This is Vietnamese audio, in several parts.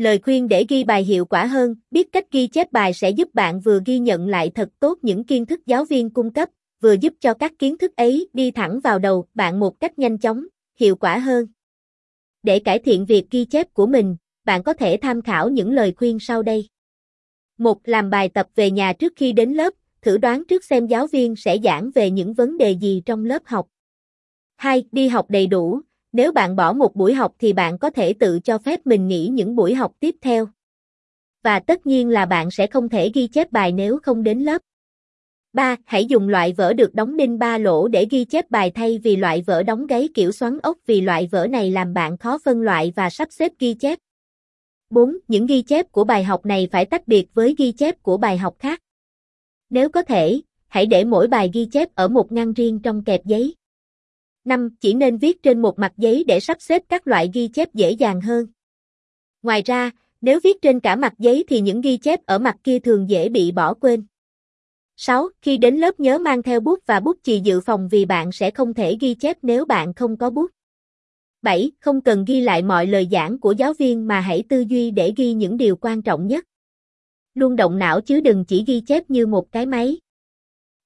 Lời khuyên để ghi bài hiệu quả hơn, biết cách ghi chép bài sẽ giúp bạn vừa ghi nhận lại thật tốt những kiến thức giáo viên cung cấp, vừa giúp cho các kiến thức ấy đi thẳng vào đầu bạn một cách nhanh chóng, hiệu quả hơn. Để cải thiện việc ghi chép của mình, bạn có thể tham khảo những lời khuyên sau đây. 1. Làm bài tập về nhà trước khi đến lớp, thử đoán trước xem giáo viên sẽ giảng về những vấn đề gì trong lớp học. 2. Đi học đầy đủ, nếu bạn bỏ một buổi học thì bạn có thể tự cho phép mình nghỉ những buổi học tiếp theo. Và tất nhiên là bạn sẽ không thể ghi chép bài nếu không đến lớp. 3. Hãy dùng loại vở được đóng đinh ba lỗ để ghi chép bài thay vì loại vở đóng gáy kiểu xoắn ốc vì loại vở này làm bạn khó phân loại và sắp xếp ghi chép. 4. Những ghi chép của bài học này phải tách biệt với ghi chép của bài học khác. Nếu có thể, hãy để mỗi bài ghi chép ở một ngăn riêng trong kẹp giấy. 5. Chỉ nên viết trên một mặt giấy để sắp xếp các loại ghi chép dễ dàng hơn. Ngoài ra, nếu viết trên cả mặt giấy thì những ghi chép ở mặt kia thường dễ bị bỏ quên. 6. Khi đến lớp nhớ mang theo bút và bút chì dự phòng vì bạn sẽ không thể ghi chép nếu bạn không có bút. 7. Không cần ghi lại mọi lời giảng của giáo viên mà hãy tư duy để ghi những điều quan trọng nhất. Luôn động não chứ đừng chỉ ghi chép như một cái máy.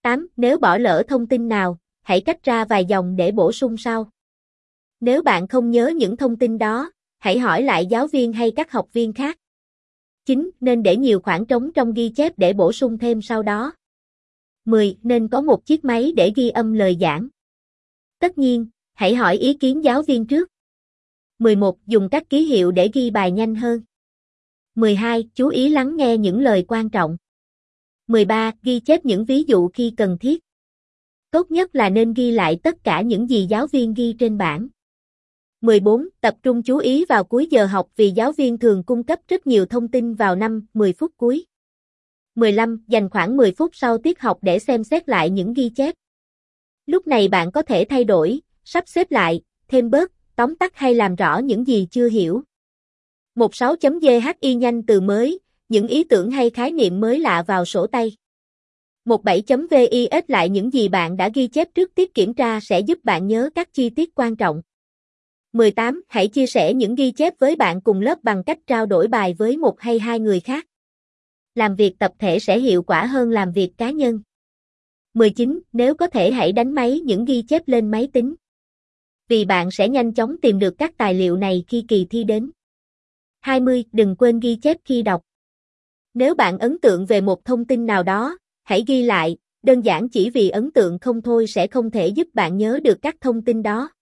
8. Nếu bỏ lỡ thông tin nào, hãy cách ra vài dòng để bổ sung sau. Nếu bạn không nhớ những thông tin đó, hãy hỏi lại giáo viên hay các học viên khác. 9. Nên để nhiều khoảng trống trong ghi chép để bổ sung thêm sau đó. 10. Nên có một chiếc máy để ghi âm lời giảng. Tất nhiên, hãy hỏi ý kiến giáo viên trước. 11. Dùng các ký hiệu để ghi bài nhanh hơn. 12. Chú ý lắng nghe những lời quan trọng. 13. Ghi chép những ví dụ khi cần thiết. Tốt nhất là nên ghi lại tất cả những gì giáo viên ghi trên bảng. 14. Tập trung chú ý vào cuối giờ học vì giáo viên thường cung cấp rất nhiều thông tin vào 5-10 phút cuối. 15. Dành khoảng 10 phút sau tiết học để xem xét lại những ghi chép. Lúc này bạn có thể thay đổi, sắp xếp lại, thêm bớt, tóm tắt hay làm rõ những gì chưa hiểu. 16.ghi nhanh từ mới, những ý tưởng hay khái niệm mới lạ vào sổ tay. 17.vis lại những gì bạn đã ghi chép trước tiết kiểm tra sẽ giúp bạn nhớ các chi tiết quan trọng. 18. Hãy chia sẻ những ghi chép với bạn cùng lớp bằng cách trao đổi bài với một hay hai người khác. Làm việc tập thể sẽ hiệu quả hơn làm việc cá nhân. 19. Nếu có thể hãy đánh máy những ghi chép lên máy tính. Vì bạn sẽ nhanh chóng tìm được các tài liệu này khi kỳ thi đến. 20. Đừng quên ghi chép khi đọc. Nếu bạn ấn tượng về một thông tin nào đó, hãy ghi lại, đơn giản chỉ vì ấn tượng không thôi sẽ không thể giúp bạn nhớ được các thông tin đó.